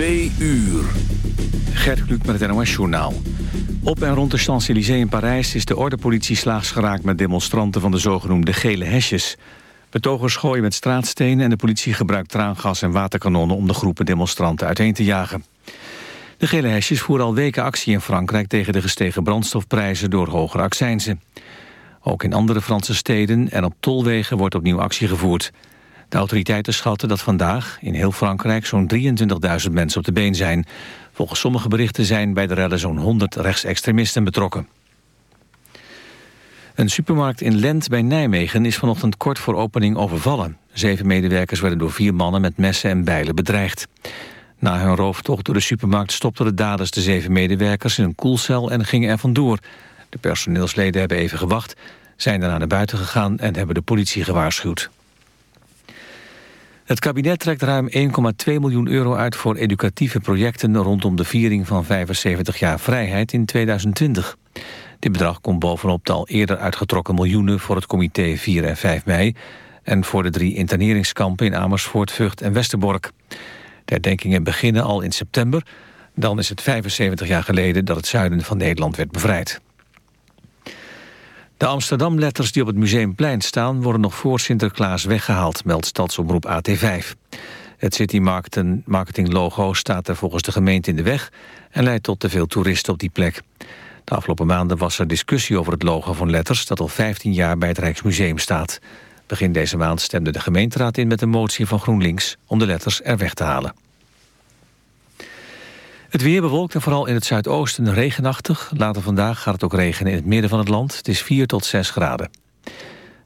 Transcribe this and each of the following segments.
Twee uur. Gert Kluk met het NOS-journaal. Op en rond de Champs-Élysées in Parijs is de ordepolitie slaags geraakt met demonstranten van de zogenoemde gele hesjes. Betogers gooien met straatstenen en de politie gebruikt traangas en waterkanonnen om de groepen demonstranten uiteen te jagen. De gele hesjes voeren al weken actie in Frankrijk tegen de gestegen brandstofprijzen door hogere accijnzen. Ook in andere Franse steden en op tolwegen wordt opnieuw actie gevoerd. De autoriteiten schatten dat vandaag in heel Frankrijk zo'n 23.000 mensen op de been zijn. Volgens sommige berichten zijn bij de rellen zo'n 100 rechtsextremisten betrokken. Een supermarkt in Lent bij Nijmegen is vanochtend kort voor opening overvallen. Zeven medewerkers werden door vier mannen met messen en bijlen bedreigd. Na hun rooftocht door de supermarkt stopten de daders de zeven medewerkers in een koelcel en gingen er vandoor. De personeelsleden hebben even gewacht, zijn daarna naar buiten gegaan en hebben de politie gewaarschuwd. Het kabinet trekt ruim 1,2 miljoen euro uit voor educatieve projecten rondom de viering van 75 jaar vrijheid in 2020. Dit bedrag komt bovenop de al eerder uitgetrokken miljoenen voor het comité 4 en 5 mei en voor de drie interneringskampen in Amersfoort, Vught en Westerbork. De herdenkingen beginnen al in september. Dan is het 75 jaar geleden dat het zuiden van Nederland werd bevrijd. De Amsterdam-letters die op het Museumplein staan... worden nog voor Sinterklaas weggehaald, meldt stadsomroep AT5. Het City Marketing logo staat er volgens de gemeente in de weg... en leidt tot te veel toeristen op die plek. De afgelopen maanden was er discussie over het logo van letters... dat al 15 jaar bij het Rijksmuseum staat. Begin deze maand stemde de gemeenteraad in met een motie van GroenLinks... om de letters er weg te halen. Het weer bewolkt en vooral in het zuidoosten regenachtig. Later vandaag gaat het ook regenen in het midden van het land. Het is 4 tot 6 graden.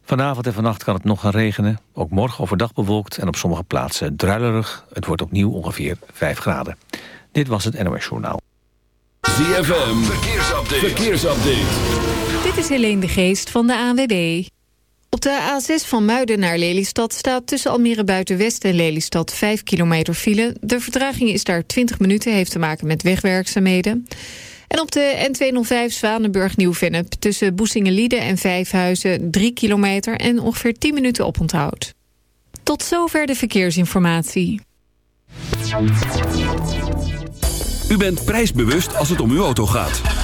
Vanavond en vannacht kan het nog gaan regenen. Ook morgen overdag bewolkt en op sommige plaatsen druilerig. Het wordt opnieuw ongeveer 5 graden. Dit was het NOS Journaal. ZFM, verkeersupdate. verkeersupdate. Dit is Helene de Geest van de ANWB. Op de A6 van Muiden naar Lelystad staat tussen Almere Buitenwest en Lelystad 5 kilometer file. De vertraging is daar 20 minuten, heeft te maken met wegwerkzaamheden. En op de N205 Zwanenburg-Nieuw-Vennep tussen Boesingenlieden en Vijfhuizen 3 kilometer en ongeveer 10 minuten oponthoud. Tot zover de verkeersinformatie. U bent prijsbewust als het om uw auto gaat.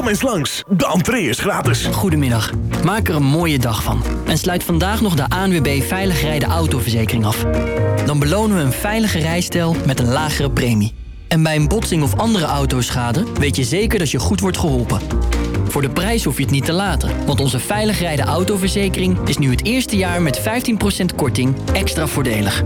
Kom eens langs, de entree is gratis. Goedemiddag. Maak er een mooie dag van. En sluit vandaag nog de ANWB Veilig Rijden Autoverzekering af. Dan belonen we een veilige rijstijl met een lagere premie. En bij een botsing of andere autoschade weet je zeker dat je goed wordt geholpen. Voor de prijs hoef je het niet te laten. Want onze Veilig Rijden Autoverzekering is nu het eerste jaar met 15% korting extra voordelig.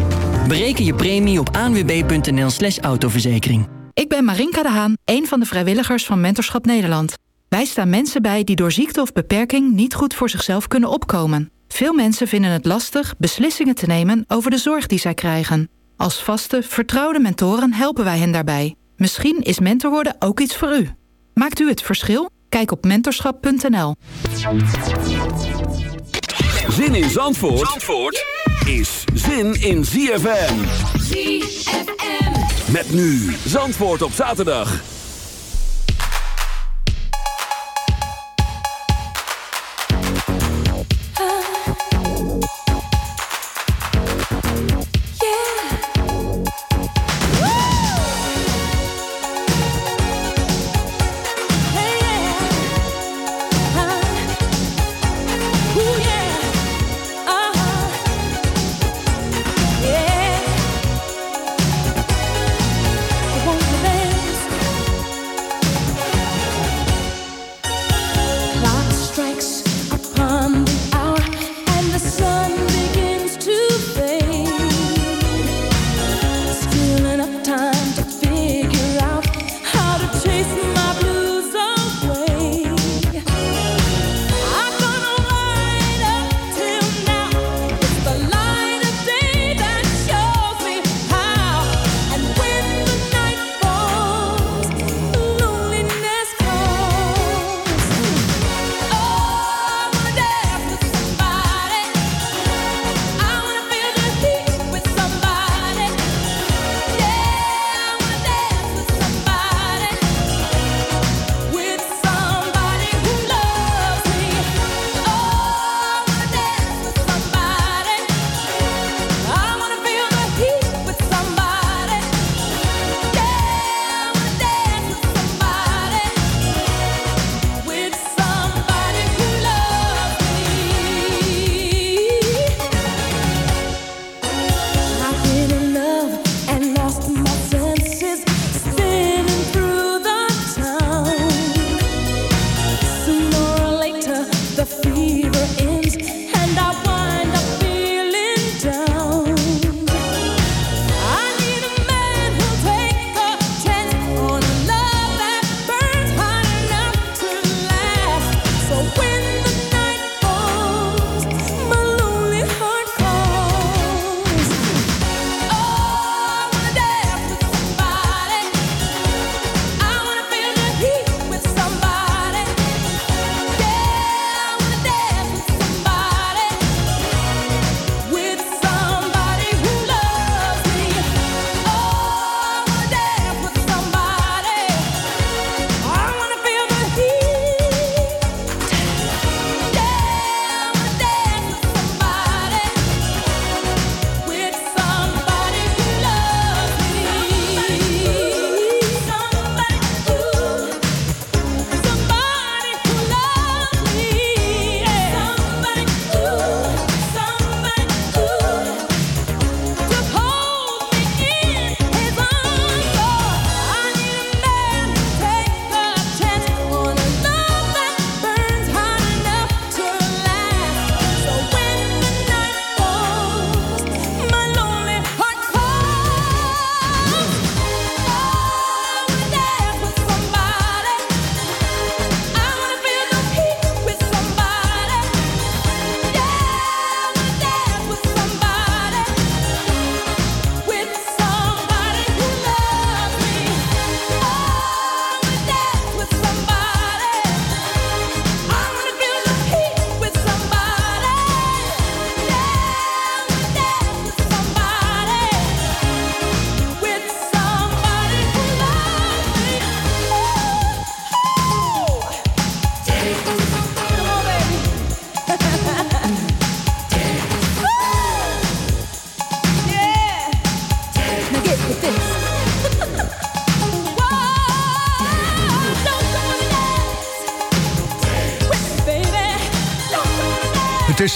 Bereken je premie op anwb.nl slash autoverzekering. Ik ben Marinka de Haan, een van de vrijwilligers van Mentorschap Nederland. Wij staan mensen bij die door ziekte of beperking niet goed voor zichzelf kunnen opkomen. Veel mensen vinden het lastig beslissingen te nemen over de zorg die zij krijgen. Als vaste, vertrouwde mentoren helpen wij hen daarbij. Misschien is mentor worden ook iets voor u. Maakt u het verschil? Kijk op mentorschap.nl. Zin in Zandvoort, Zandvoort is zin in ZFM. ZFM. Met nu Zandvoort op zaterdag.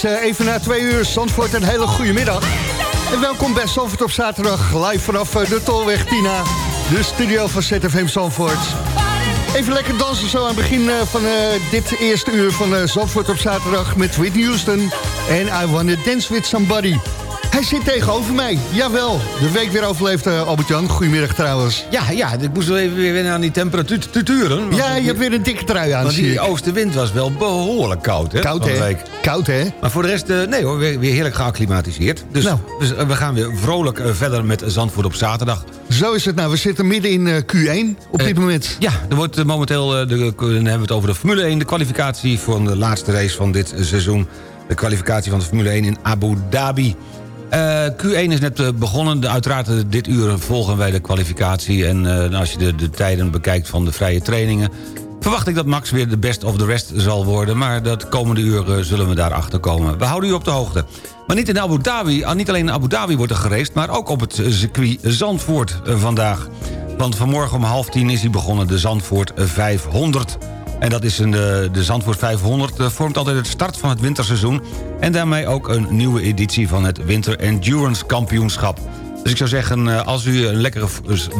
Eh, even na twee uur, Zandvoort, een hele goede middag. En welkom bij Zandvoort op zaterdag, live vanaf eh, de Tolweg Tina. De studio van ZFM Zandvoort. Even lekker dansen zo aan het begin eh, van dit eerste uur van eh, Zandvoort op zaterdag... met Whitney Houston en I Wanna Dance With Somebody. Hij zit tegenover mij, jawel. De week weer overleefd, eh, Albert-Jan. Goedemiddag trouwens. Ja, ja, ik moest wel even weer wennen aan die temperaturen. want Ja, je hebt weer een dikke trui aan, Want die oostenwind was wel behoorlijk koud, hè? Koud, hè? Koud, hè? Maar voor de rest, eh, nee hoor, weer, weer heerlijk geacclimatiseerd. Dus, Nou. dus eh, we gaan weer vrolijk verder met Zandvoort op zaterdag. Zo is het nou. We zitten midden in eh, Q1 op dit moment. Ja, er wordt momenteel, de, dan hebben we het over de Formule 1... de kwalificatie voor de laatste race van dit seizoen. De kwalificatie van de Formule 1 in Abu Dhabi. Eh, Q1 is net eh, begonnen. Uiteraard eh, dit uur volgen wij de kwalificatie. En als je de, de tijden bekijkt van de vrije trainingen... verwacht ik dat Max weer de best of the rest zal worden. Maar dat komende uur zullen we daarachter komen. We houden u op de hoogte. Maar niet in Abu Dhabi, ah, niet alleen in Abu Dhabi wordt er geraced... maar ook op het circuit Zandvoort vandaag. Want vanmorgen om half tien is hij begonnen, de Zandvoort 500. En dat is een, eh, de Zandvoort 500 eh, vormt altijd het start van het winterseizoen... en daarmee ook een nieuwe editie van het Winter Endurance Kampioenschap. Dus ik zou zeggen, eh, als u een lekkere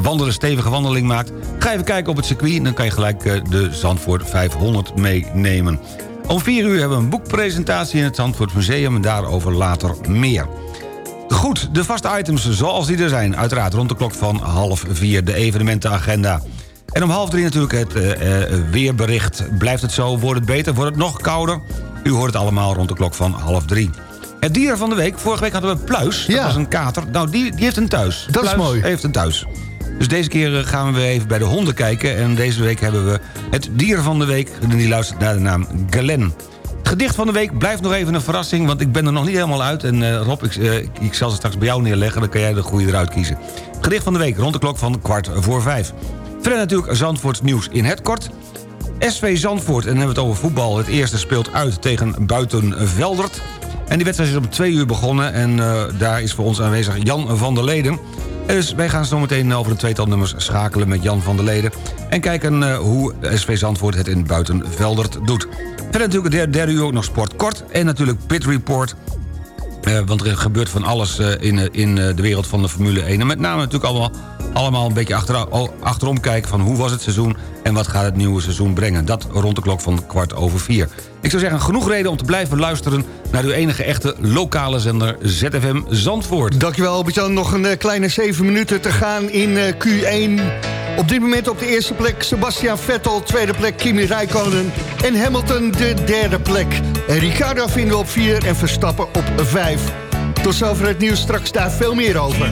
wandelen, stevige wandeling maakt... ga even kijken op het circuit en dan kan je gelijk de Zandvoort 500 meenemen. Om vier uur hebben we een boekpresentatie in het Zandvoort Museum... en daarover later meer. Goed, de vaste items zoals die er zijn. Uiteraard rond de klok van half vier de evenementenagenda. En om half drie natuurlijk het eh, eh, weerbericht. Blijft het zo? Wordt het beter? Wordt het nog kouder? U hoort het allemaal rond de klok van half drie. Het dier van de week. Vorige week hadden we Pluis. Dat Ja. was een kater. Nou, die, die heeft een thuis. Dat is mooi. heeft een thuis. Dus deze keer eh, gaan we even bij de honden kijken. En deze week hebben we het dier van de week. En die luistert naar de naam Galen. Het gedicht van de week blijft nog even een verrassing... want ik ben er nog niet helemaal uit. En Rob, ik, ik zal ze straks bij jou neerleggen... dan kan jij de goede eruit kiezen. Het gedicht van de week rond de klok van kwart voor vijf. Verder natuurlijk Zandvoorts nieuws in het kort. SV Zandvoort, en dan hebben we het over voetbal. Het eerste speelt uit tegen Buitenveldert. En die wedstrijd is om twee uur begonnen... en eh, daar is voor ons aanwezig Jan van der Leden... Dus wij gaan zo meteen over een tweetal nummers schakelen met Jan van der Leden... en kijken eh, hoe SV Zandvoort het in Buitenveldert doet. Verder natuurlijk het derde uur ook nog sport kort... en natuurlijk Pit Report... Eh, want er gebeurt van alles in, in de wereld van de Formule 1. En met name natuurlijk allemaal, allemaal een beetje achter, al- achterom kijken... van hoe was het seizoen en En wat gaat het nieuwe seizoen brengen? Dat rond de klok van kwart over vier. Ik zou zeggen, genoeg reden om te blijven luisteren... naar uw enige echte lokale zender ZFM Zandvoort. Dankjewel Albert-Jan. Nog een eh, kleine zeven minuten te gaan in eh, Q1. Op dit moment op de eerste plek Sebastian Vettel. Tweede plek Kimi Räikkönen. En Hamilton de derde plek. En Ricardo vinden we op vier en Verstappen op vijf. Tot zover het nieuws. Straks daar veel meer over.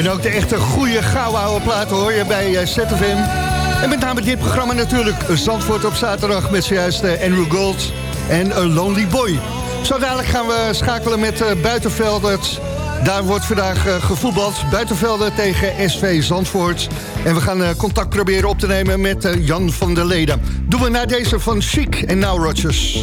En ook de echte goede gouden oude platen hoor je bij eh, ZFM. En met name dit programma natuurlijk Zandvoort op zaterdag... met zojuist eh, Andrew Gold en A Lonely Boy. Zo dadelijk gaan we schakelen met eh, Buitenveldert. Daar wordt vandaag gevoetbald. Buitenvelden tegen SV Zandvoort. En we gaan contact proberen op te nemen met Jan van der Leden. Doen we naar deze van Chic en Now Rogers.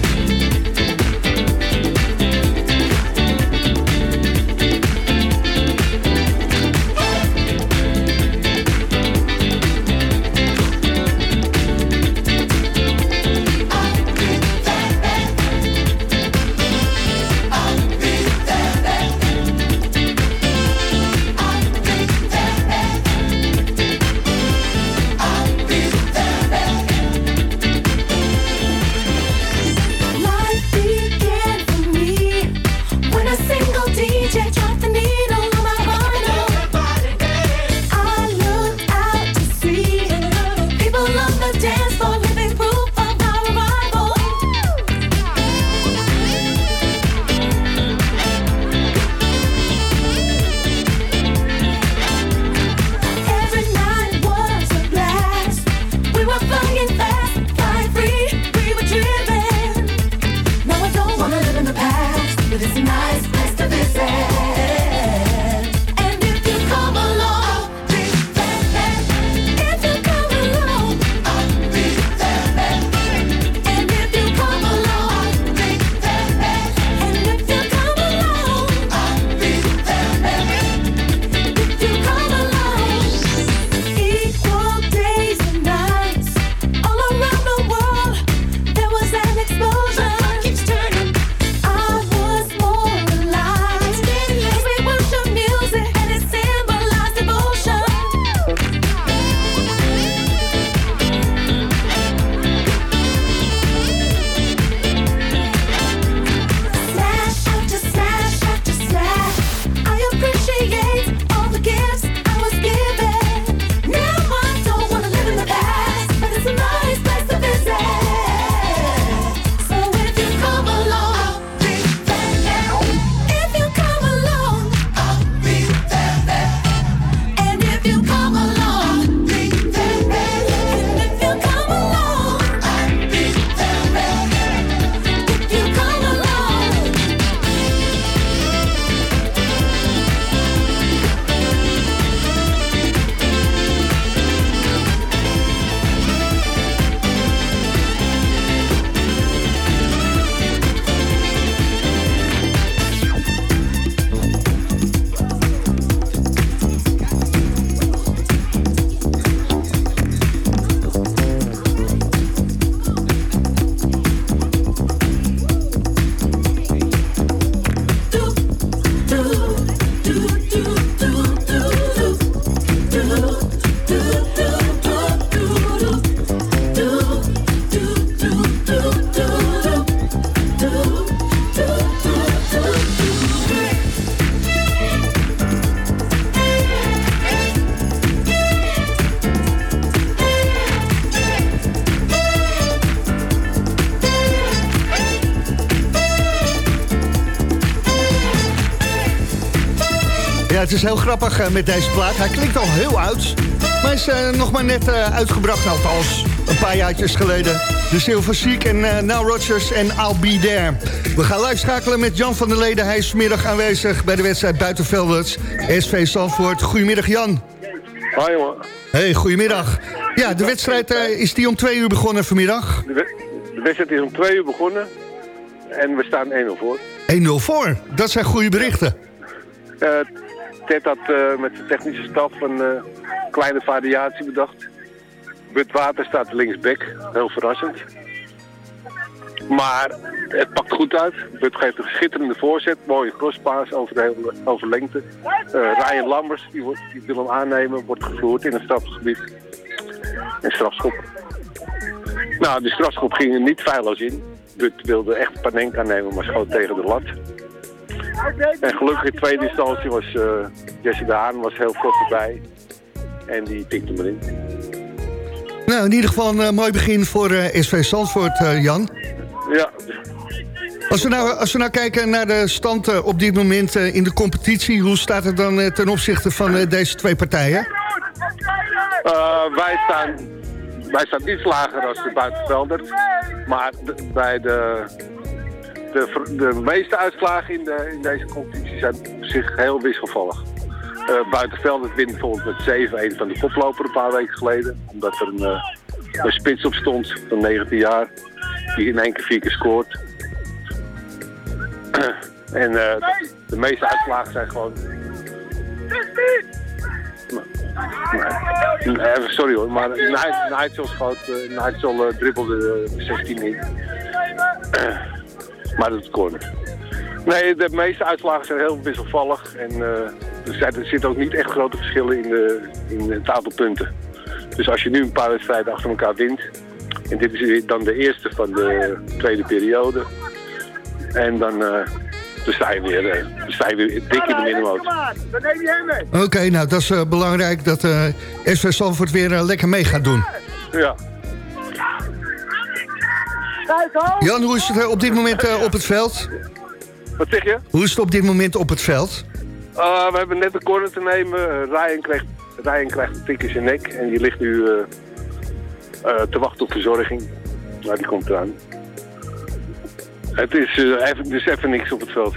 Het is heel grappig eh, met deze plaat. Hij klinkt al heel oud. Maar is eh, nog maar net eh, uitgebracht, althans een paar jaartjes geleden. De Silver Seek en eh Now Rogers en I'll Be There. We gaan live schakelen met Jan van der Leden. Hij is vanmiddag aanwezig bij de wedstrijd Buitenvelders. SV Zandvoort. Goedemiddag Jan. Hoi jongen. Hey, goedemiddag. Ja, de wedstrijd is die om twee uur begonnen vanmiddag. De, we- de wedstrijd is om twee uur begonnen. En we staan 1-0 voor. 1-0 voor. Dat zijn goede berichten. Ted had eh, met zijn technische staf een eh, kleine variatie bedacht. Bud Water staat linksback. Heel verrassend. Maar het pakt goed uit. Bud geeft een schitterende voorzet. Mooie crosspaas over, lengte. Eh, Ryan Lambers, die, wordt, die wil hem aannemen, wordt gevloerd in het strafgebied. En strafschop. Nou, de strafschop ging er niet feilloos in. Bud wilde echt Panenka nemen, maar schoot tegen de lat. En gelukkig in tweede instantie was eh, Jesse de Haan was heel kort erbij. En die tikte me in. Nou, in ieder geval een eh, mooi begin voor eh, SV Zandvoort, Jan. Ja, Als we, nou, als we nou kijken naar de stand op dit moment in de competitie... hoe staat het dan ten opzichte van deze twee partijen? Wij, staan, wij staan iets lager als de buitenvelders. Maar bij de, de, de meeste uitslagen in, de, in deze competitie zijn op zich heel wisselvallig. Eh buitenvelders wint bijvoorbeeld met 7-1 van de koploper een paar weken geleden. Omdat er een, eh, spits op stond van 19 jaar. Die in één keer vier keer scoort. en eh, de, meeste uitslagen zijn gewoon Nee, eh, sorry hoor, maar Nigel schoot, uh, Nigel dribbelde eh, 16 in. maar dat is corner. Nee, de meeste uitslagen zijn heel wisselvallig en eh, er, er zitten ook niet echt grote verschillen in, de, in het aantal punten. Dus als je nu een paar wedstrijden achter elkaar wint, en dit is dan de eerste van de tweede periode, en dan, eh, dan sta je weer, eh, sta je weer dik in de middenmoot. Dan neem je hem mee. Oké, nou dat is eh, belangrijk dat eh SV Zandvoort weer eh, lekker mee gaat doen. Ja. Jan, hoe is het eh, op dit moment eh, op het veld? Wat zeg je? Hoe is het op dit moment op het veld? Uh, we hebben net een corner te nemen. Ryan, krijgt, Ryan krijgt een tik in zijn nek en die ligt nu uh, uh, te wachten op verzorging. Nou, die komt eraan. Het is uh, even, dus even niks op het veld.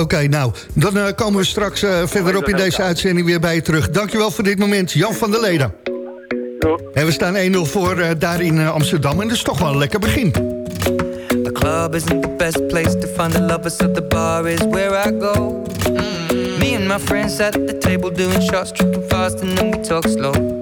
Oké, nou, dan uh, komen we straks uh, verderop in deze uitzending weer bij je terug. Dankjewel voor dit moment, Jan van der Leden. En we staan 1-0 voor uh, daar in uh, Amsterdam en dat is toch wel een lekker begin. The club isn't the best place to find the lovers, so the bar is where I go. Mm. Me and my friends at the table doing shots, tripping fast, and then we talk slow.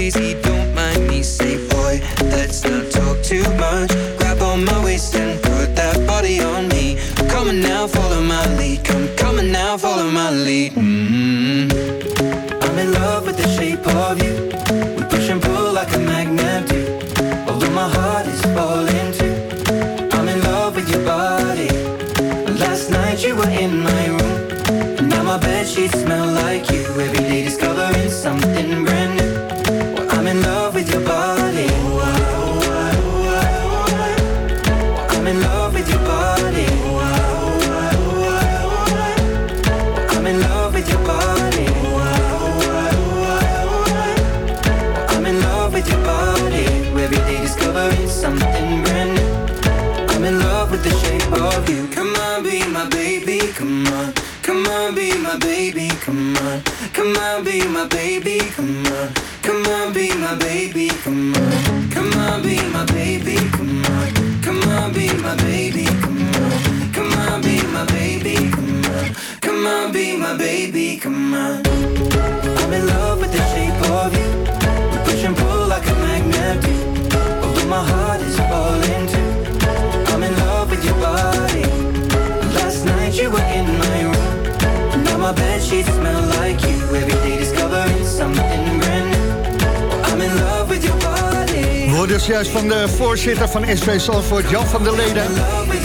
juist van de voorzitter van SV Zandvoort, Jan van der Leden.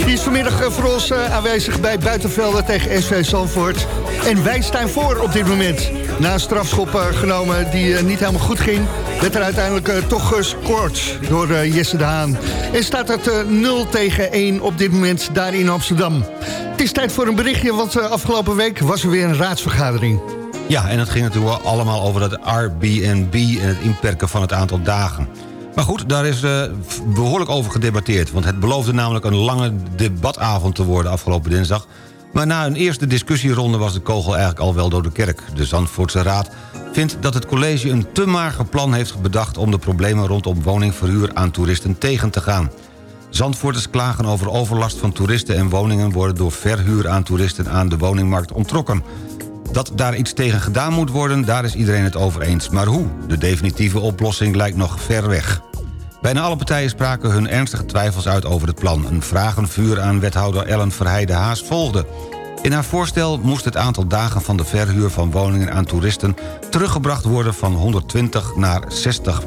Die is vanmiddag eh, voor ons eh, aanwezig bij Buitenvelden tegen SV Zandvoort. En wij staan voor op dit moment. Na een strafschop eh, genomen die niet helemaal goed ging... werd er uiteindelijk toch gescoord door Jesse de. En staat het eh, 0 tegen 1 op dit moment daar in Amsterdam. Het is tijd voor een berichtje, want afgelopen week was er weer een raadsvergadering. Ja, en het ging natuurlijk allemaal over dat Airbnb... en het inperken van het aantal dagen. Maar goed, daar is eh, behoorlijk over gedebatteerd... want het beloofde namelijk een lange debatavond te worden afgelopen dinsdag... maar na een eerste discussieronde was de kogel eigenlijk al wel door de kerk. De Zandvoortse Raad vindt dat het college een te mager plan heeft bedacht... om de problemen rondom woningverhuur aan toeristen tegen te gaan. Zandvoorters klagen over overlast van toeristen en woningen... worden door verhuur aan toeristen aan de woningmarkt ontrokken. Dat daar iets tegen gedaan moet worden, daar is iedereen het over eens. Maar hoe? De definitieve oplossing lijkt nog ver weg. Bijna alle partijen spraken hun ernstige twijfels uit over het plan. Een vragenvuur aan wethouder Ellen Verheide Haas volgde. In haar voorstel moest het aantal dagen van de verhuur van woningen aan toeristen... teruggebracht worden van 120 naar 60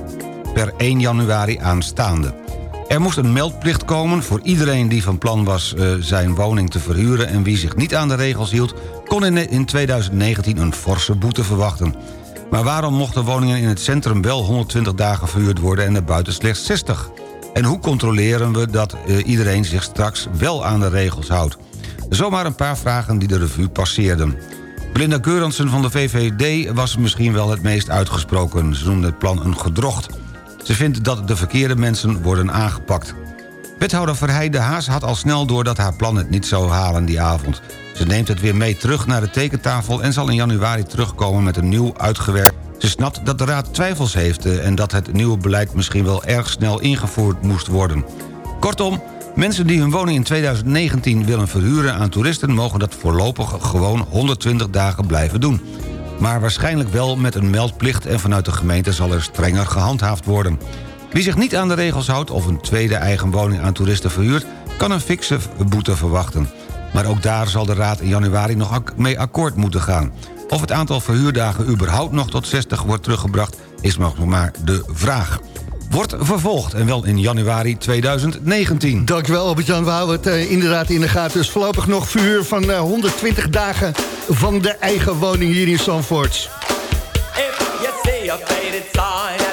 per 1 januari aanstaande. Er moest een meldplicht komen voor iedereen die van plan was eh, zijn woning te verhuren... en wie zich niet aan de regels hield, kon in 2019 een forse boete verwachten. Maar waarom mochten woningen in het centrum wel 120 dagen verhuurd worden... en daarbuiten slechts 60? En hoe controleren we dat eh, iedereen zich straks wel aan de regels houdt? Zomaar een paar vragen die de revue passeerden. Belinda Keurensen van de VVD was misschien wel het meest uitgesproken. Ze noemde het plan een gedrocht. Ze vindt dat de verkeerde mensen worden aangepakt. Wethouder Verheide Haas had al snel door dat haar plan het niet zou halen die avond. Ze neemt het weer mee terug naar de tekentafel... en zal in januari terugkomen met een nieuw uitgewerkt... Ze snapt dat de Raad twijfels heeft... eh, en dat het nieuwe beleid misschien wel erg snel ingevoerd moest worden. Kortom, mensen die hun woning in 2019 willen verhuren aan toeristen... mogen dat voorlopig gewoon 120 dagen blijven doen. Maar waarschijnlijk wel met een meldplicht... en vanuit de gemeente zal er strenger gehandhaafd worden. Wie zich niet aan de regels houdt of een tweede eigen woning aan toeristen verhuurt... kan een fikse boete verwachten. Maar ook daar zal de Raad in januari nog ak- mee akkoord moeten gaan. Of het aantal verhuurdagen überhaupt nog tot 60 wordt teruggebracht... is nog maar de vraag. Wordt vervolgd en wel in januari 2019. Dankjewel Albert-Jan, we houden het eh, inderdaad in de gaten. Dus voorlopig nog vuur van eh, 120 dagen van de eigen woning hier in Zandvoort. If you see a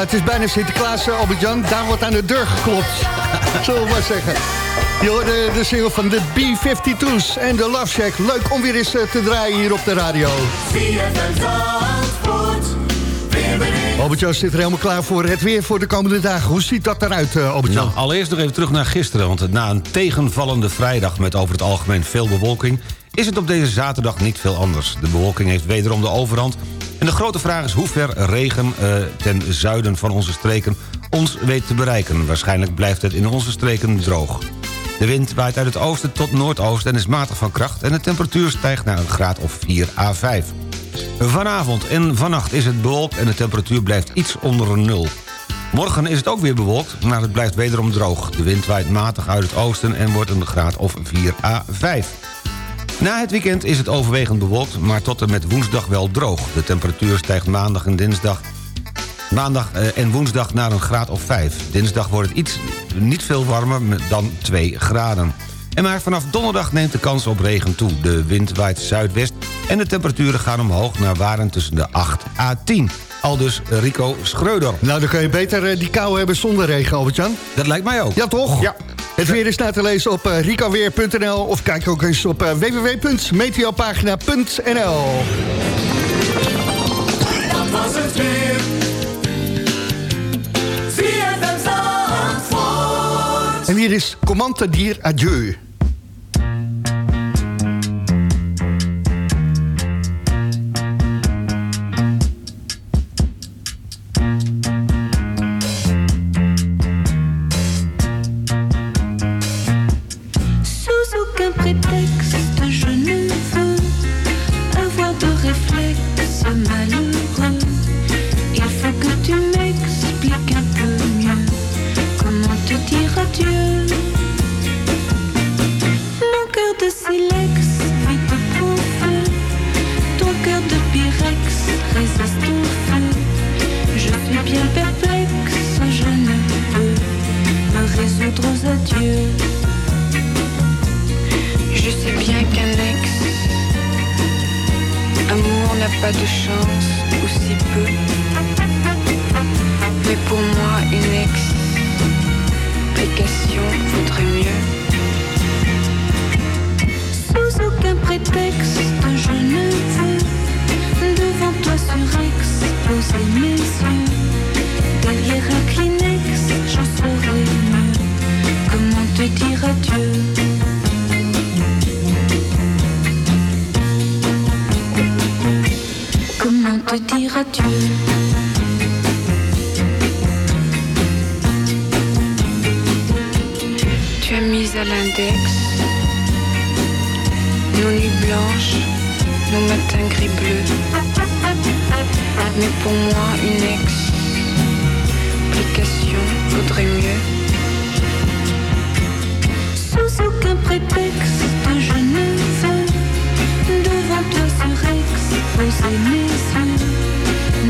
Ja, het is bijna Sinterklaas, eh, Albert-Jan. Daar wordt aan de deur geklopt. Zullen we maar zeggen. Je hoorde de single van de B-52's en de Love Shack. Leuk om weer eens eh, te draaien hier op de radio. Albert-Jan zit er helemaal klaar voor het weer voor de komende dagen. Hoe ziet dat eruit, eh, Albert-Jan? Nou, allereerst nog even terug naar gisteren. Want na een tegenvallende vrijdag met over het algemeen veel bewolking... is het op deze zaterdag niet veel anders. De bewolking heeft wederom de overhand. En de grote vraag is hoe ver regen eh, ten zuiden van onze streken ons weet te bereiken. Waarschijnlijk blijft het in onze streken droog. De wind waait uit het oosten tot noordoosten en is matig van kracht... en de temperatuur stijgt naar een graad of 4 à 5. Vanavond en vannacht is het bewolkt en de temperatuur blijft iets onder nul. Morgen is het ook weer bewolkt, maar het blijft wederom droog. De wind waait matig uit het oosten en wordt een graad of 4 à 5. Na het weekend is het overwegend bewolkt, maar tot en met woensdag wel droog. De temperatuur stijgt maandag en dinsdag Maandag eh, en woensdag naar een graad of 5. Dinsdag wordt het iets niet veel warmer dan 2 graden. En maar vanaf donderdag neemt de kans op regen toe. De wind waait zuidwest en de temperaturen gaan omhoog... naar waren tussen de 8 à 10. Aldus Rico Schreuder. Nou, dan kun je beter eh, die kou hebben zonder regen, Albert-Jan. Dat lijkt mij ook. Ja, toch? Ja. Het weer is na te lezen op uh, ricoweer.nl of kijk ook eens op uh, www.meteopagina.nl Dat was het weer. En hier is Commande Dier Adieu.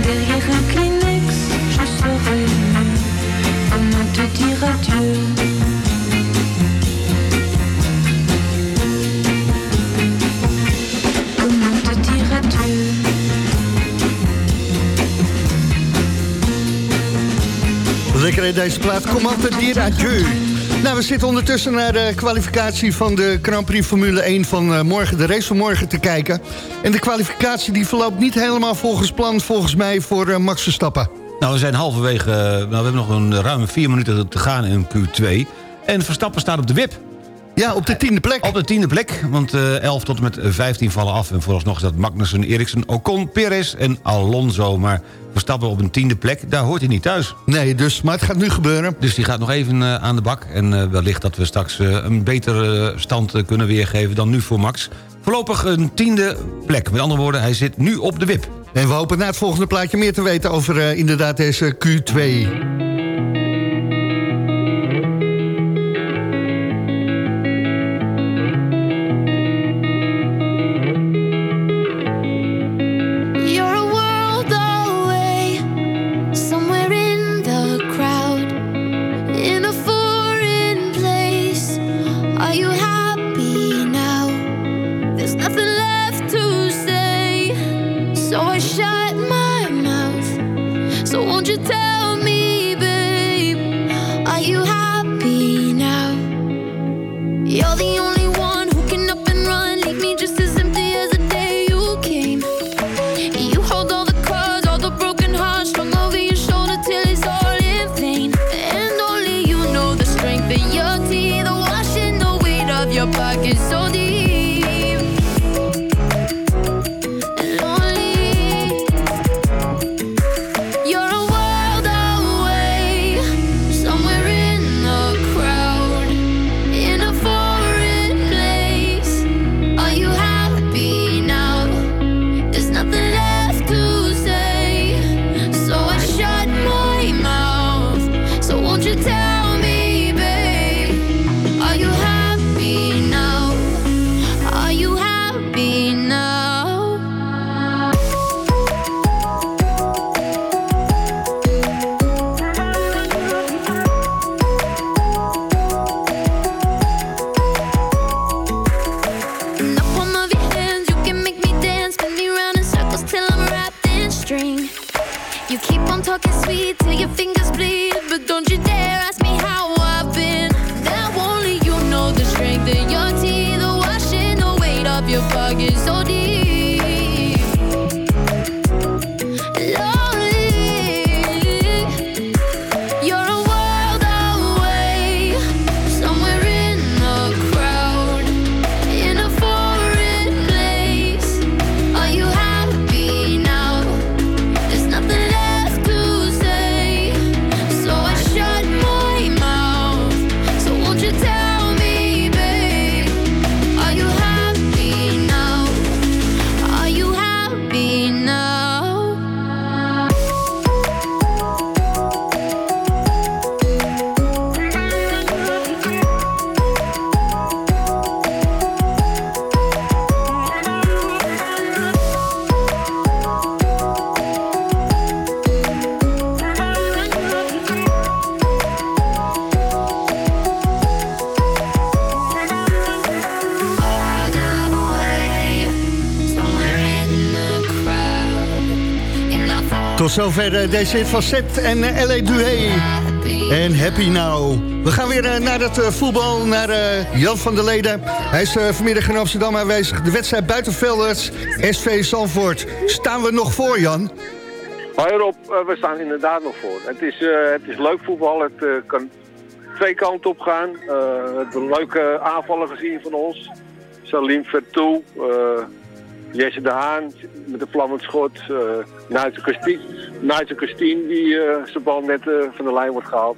Derrière un Kleenex, je serai. Comment te dire? Comment te dire deze plaat, comment te dire adieu? Nou, we zitten ondertussen naar de kwalificatie van de Grand Prix Formule 1 van eh, morgen, de race van morgen te kijken. En de kwalificatie die verloopt niet helemaal volgens plan, volgens mij, voor eh, Max Verstappen. Nou, we zijn halverwege... eh, Nou, we hebben nog een ruime vier minuten te gaan in Q2. En Verstappen staat op de wip. Ja, op de tiende plek. Op de tiende plek, want eh 11 tot en met 15 vallen af. En vooralsnog is dat Magnussen, Eriksen, Ocon, Perez en Alonso. Maar Verstappen op een tiende plek, daar hoort hij niet thuis. Nee, dus, maar het gaat nu gebeuren. Dus die gaat nog even eh, aan de bak. En eh, wellicht dat we straks eh, een betere stand eh, kunnen weergeven dan nu voor Max. Voorlopig een tiende plek. Met andere woorden, hij zit nu op de wip. En we hopen na het volgende plaatje meer te weten over eh, inderdaad deze Q2. Tot zover eh, deze Zet en eh, L.A. Duhé. En Happy Now. We gaan weer eh, naar het voetbal, naar Jan van der Leden. Hij is vanmiddag in Amsterdam aanwezig. De wedstrijd Buitenvelders, SV Zandvoort. Staan we nog voor, Jan? Hoi Rob, we staan inderdaad nog voor. Het is, het is leuk voetbal, het kan twee kanten op gaan. We hebben leuke aanvallen gezien van ons. Salim Vertou, eh Jesse de Haan met een vlammend schot. Uh, Christine, Nigel Christine die eh, zijn bal net eh, van de lijn wordt gehaald.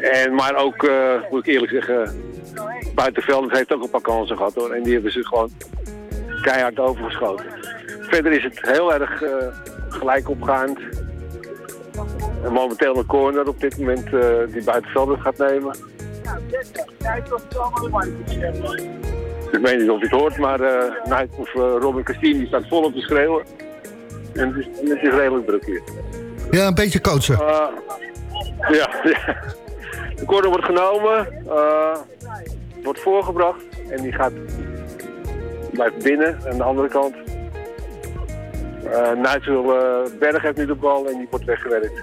En, maar ook, eh, moet ik eerlijk zeggen, Buitenvelders heeft ook een paar kansen gehad hoor. En die hebben ze gewoon keihard overgeschoten. Verder is het heel erg eh, gelijk opgaand. En momenteel een corner op dit moment eh, die Buitenvelders gaat nemen. Ik weet niet of je het hoort, maar eh Nigel- of, eh, Robin Christine die staat volop te schreeuwen. En het is, en het is redelijk druk hier. Ja, een beetje coachen. Eh, ja, ja. De corner wordt genomen, wordt voorgebracht en die gaat blijft binnen aan de andere kant. Eh Nigel eh, Berg heeft nu de bal en die wordt weggewerkt.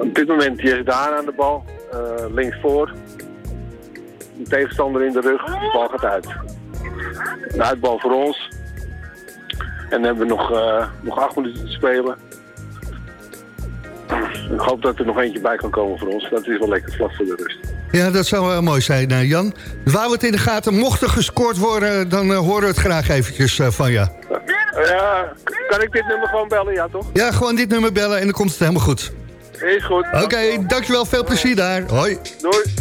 Op dit moment is daar aan de bal. eh, links voor. De tegenstander in de rug. De bal gaat uit. Een uitbal voor ons. En dan hebben we nog, eh, nog acht minuten te spelen. Ik hoop dat er nog eentje bij kan komen voor ons. Dat is wel lekker vlak voor de rust. Ja, dat zou wel mooi zijn, eh, Jan. We houden het in de gaten. Mocht er gescoord worden, dan eh, horen we het graag eventjes van je. Ja, kan ik dit nummer gewoon bellen? Ja, toch? Ja, gewoon dit nummer bellen en dan komt het helemaal goed. Is goed. Oké, dankjewel. Veel plezier daar. Hoi. Doei.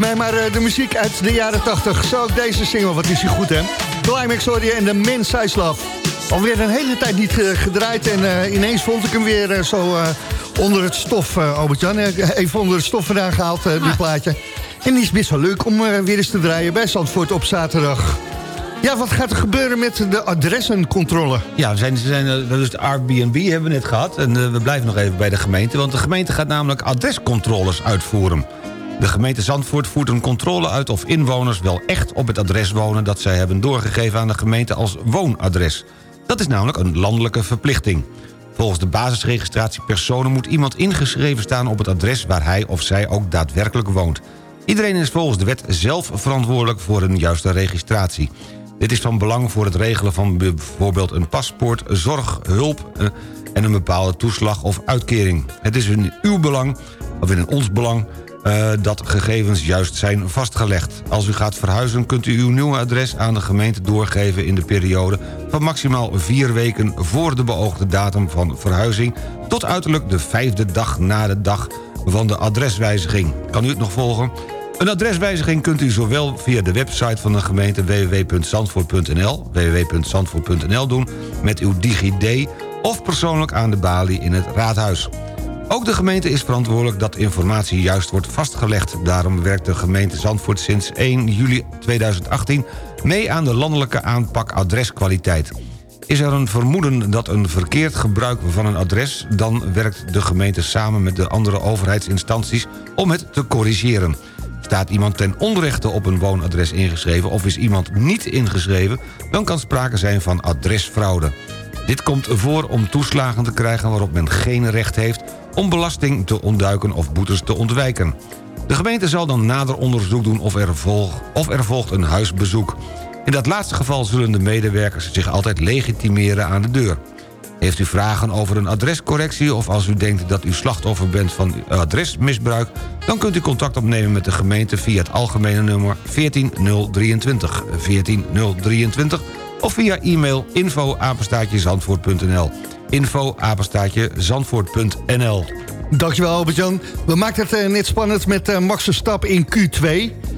Mij maar eh, de muziek uit de jaren 80. Zo ook deze single, wat is die goed, hè? Climax je en de Min Size Love. Alweer een hele tijd niet eh, gedraaid en eh, ineens vond ik hem weer eh, zo eh, onder het stof, eh Albert-Jan. Even onder het stof vandaan gehaald, eh, dit plaatje. En die is best wel leuk om weer eens te draaien bij Zandvoort op zaterdag. Ja, wat gaat er gebeuren met de adressencontrole? Ja, we zijn, we zijn, dus de Airbnb hebben we net gehad. En we blijven nog even bij de gemeente. Want de gemeente gaat namelijk adrescontroles uitvoeren. De gemeente Zandvoort voert een controle uit of inwoners wel echt op het adres wonen... dat zij hebben doorgegeven aan de gemeente als woonadres. Dat is namelijk een landelijke verplichting. Volgens de basisregistratie personen moet iemand ingeschreven staan op het adres... waar hij of zij ook daadwerkelijk woont. Iedereen is volgens de wet zelf verantwoordelijk voor een juiste registratie. Dit is van belang voor het regelen van bijvoorbeeld een paspoort, zorg, hulp... eh, en een bepaalde toeslag of uitkering. Het is in uw belang, of in ons belang... eh, dat gegevens juist zijn vastgelegd. Als u gaat verhuizen kunt u uw nieuwe adres aan de gemeente doorgeven... in de periode van maximaal vier weken voor de beoogde datum van verhuizing... tot uiterlijk de vijfde dag na de dag van de adreswijziging. Kan u het nog volgen? Een adreswijziging kunt u zowel via de website van de gemeente www.zandvoort.nl www.zandvoort.nl doen met uw DigiD of persoonlijk aan de balie in het raadhuis. Ook de gemeente is verantwoordelijk dat informatie juist wordt vastgelegd. Daarom werkt de gemeente Zandvoort sinds 1 juli 2018 mee aan de landelijke aanpak adreskwaliteit. Is er een vermoeden dat een verkeerd gebruik van een adres... dan werkt de gemeente samen met de andere overheidsinstanties om het te corrigeren. Staat iemand ten onrechte op een woonadres ingeschreven... of is iemand niet ingeschreven... dan kan sprake zijn van adresfraude. Dit komt voor om toeslagen te krijgen waarop men geen recht heeft... om belasting te ontduiken of boetes te ontwijken. De gemeente zal dan nader onderzoek doen of er, of er volgt een huisbezoek. In dat laatste geval zullen de medewerkers zich altijd legitimeren aan de deur. Heeft u vragen over een adrescorrectie... of als u denkt dat u slachtoffer bent van adresmisbruik... dan kunt u contact opnemen met de gemeente via het algemene nummer 14023. 14023 of via e-mail info info zandvoort.nl Dankjewel Albert-Jan. We maakten het eh, net spannend met eh, Max Verstappen in Q2.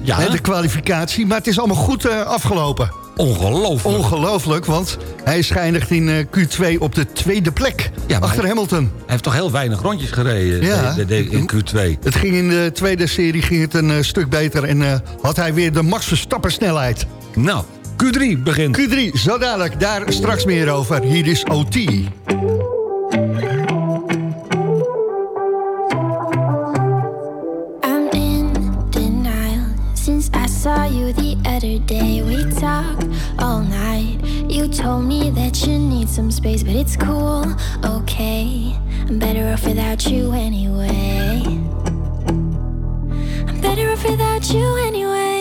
Ja. Hè, de kwalificatie. Maar het is allemaal goed eh, afgelopen. Ongelooflijk. Ongelooflijk, want hij geëindigd in eh, Q2 op de tweede plek. Ja, achter hij- Hamilton. Hij heeft toch heel weinig rondjes gereden Ja. de- de- in Q2. Het ging in de tweede serie ging het een eh, stuk beter. En eh, had hij weer de Max Verstappen snelheid. Nou, Q3 begint. Q3, zo dadelijk. Daar straks meer over. Hier is OT. I'm in denial since I saw you the other day. We talked all night. You told me that you need some space, but it's cool, okay. I'm better off without you anyway. I'm better off without you anyway.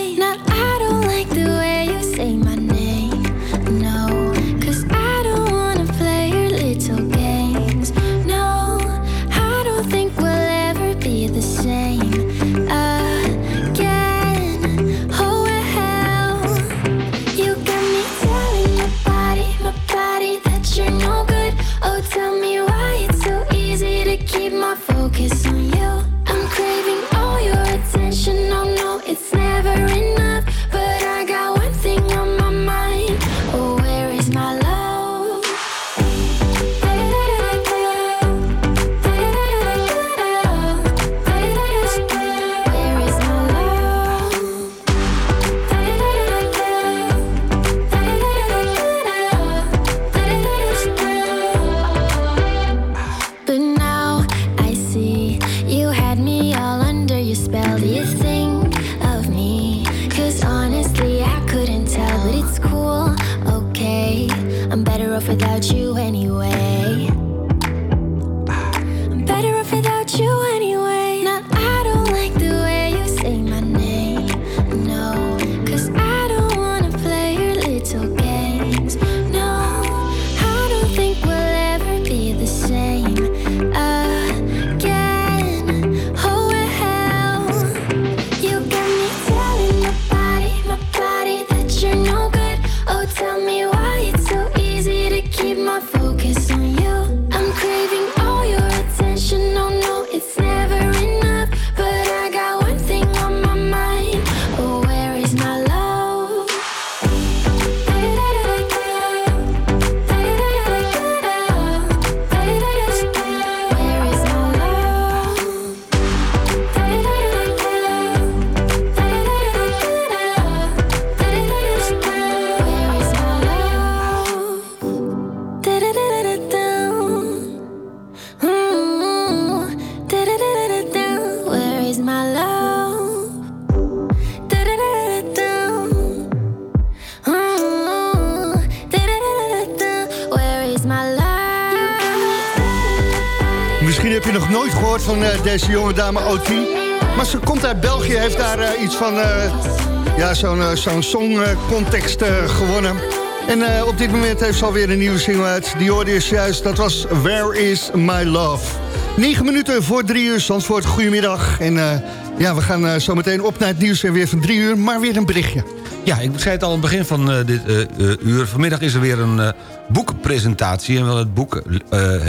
Deze jonge dame Oti. Maar ze komt uit België, heeft daar eh, iets van... eh, ja, zo'n eh, zo'n songcontext gewonnen. En op dit moment heeft ze alweer een nieuwe single uit. Die hoorde je juist, dat was Where Is My Love. 9 minuten voor 3 uur, Zandvoort, goedemiddag. En ja, we gaan zo meteen op naar het nieuws en weer van 3 uur, maar weer een berichtje. Ja, ik zei het al aan het begin van dit uur. Vanmiddag is er weer een boekpresentatie. En wel het boek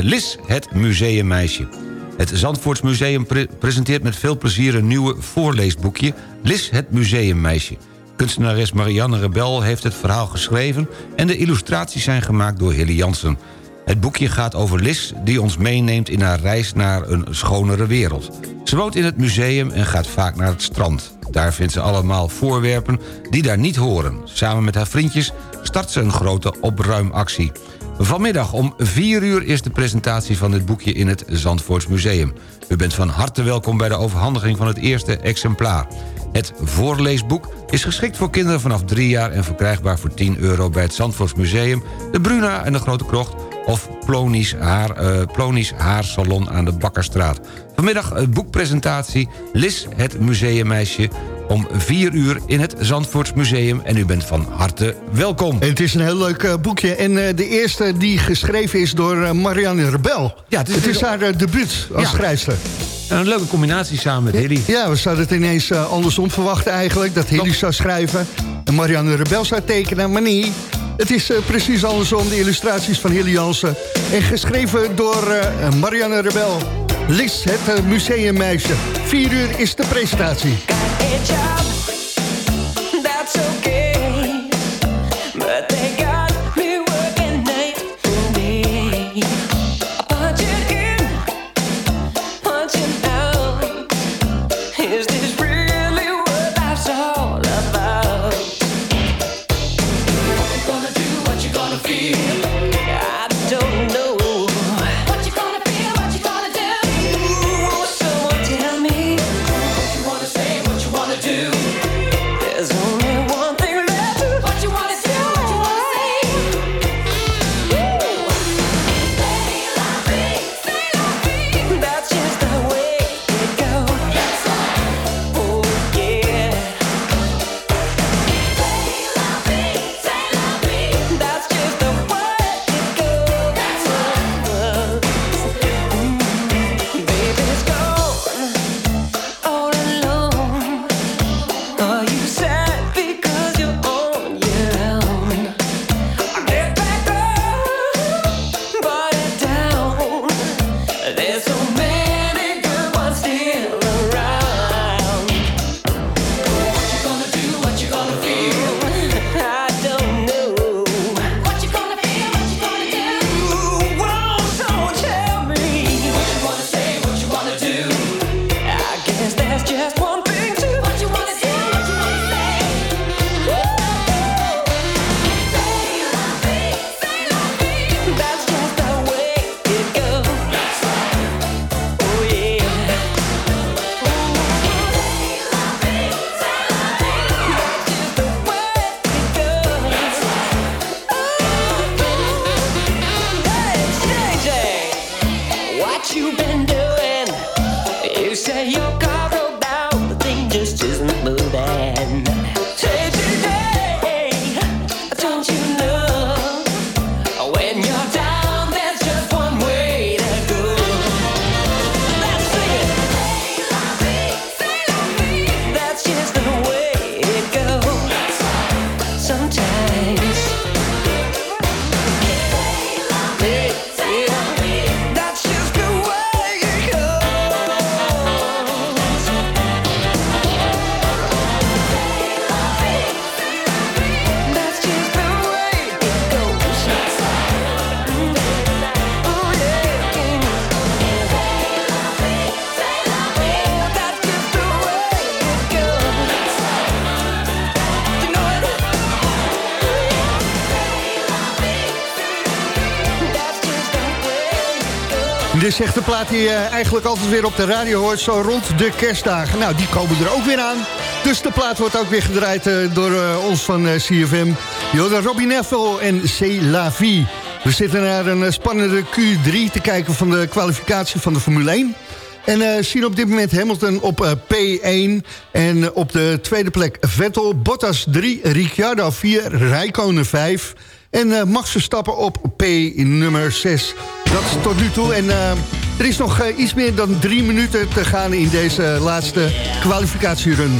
Lis, het museummeisje. Het Zandvoorts Museum pre- presenteert met veel plezier... een nieuwe voorleesboekje, Lis, het museummeisje. Kunstenares Marianne Rebel heeft het verhaal geschreven... en de illustraties zijn gemaakt door Hilly Jansen. Het boekje gaat over Lis die ons meeneemt in haar reis naar een schonere wereld. Ze woont in het museum en gaat vaak naar het strand. Daar vindt ze allemaal voorwerpen die daar niet horen. Samen met haar vriendjes start ze een grote opruimactie. Vanmiddag om 4 uur is de presentatie van dit boekje in het Zandvoorts Museum. U bent van harte welkom bij de overhandiging van het eerste exemplaar. Het voorleesboek is geschikt voor kinderen vanaf 3 jaar... en verkrijgbaar voor 10 euro bij het Zandvoorts Museum... de Bruna en de Grote Krocht of Plonisch, haar, eh, Plonisch Haarsalon aan de Bakkerstraat. Vanmiddag een boekpresentatie Lis, het museummeisje... om 4 uur in het Zandvoorts Museum. En u bent van harte welkom. En het is een heel leuk eh, boekje. En eh, de eerste die geschreven is door eh, Marianne Rebel. Ja, het is- het is haar debuut als Ja. schrijfster. Een leuke combinatie samen met Hilly. Ja, we zouden het ineens eh, andersom verwachten eigenlijk. Dat Hilly zou schrijven en Marianne Rebel zou tekenen. Maar nee, het is eh, precies andersom. De illustraties van Hilly Jansen. En geschreven door eh, Marianne Rebel. Lis, het eh, museummeisje. Vier uur is de presentatie. That's okay, die je eigenlijk altijd weer op de radio hoort... zo rond de kerstdagen. Nou, die komen er ook weer aan. Dus de plaat wordt ook weer gedraaid eh, door eh, ons van eh, CFM. Joda Robbie Neville en C'est la vie. We zitten naar een eh, spannende Q3 te kijken van de kwalificatie van de Formule 1. En eh, zien op dit moment Hamilton op eh, P1. En eh, op de tweede plek Vettel, Bottas 3, Ricciardo 4, Rijkonen 5. En eh, Max Verstappen op P nummer 6. Dat is tot nu toe. En eh, er is nog eh, iets meer dan drie minuten te gaan in deze laatste kwalificatierun.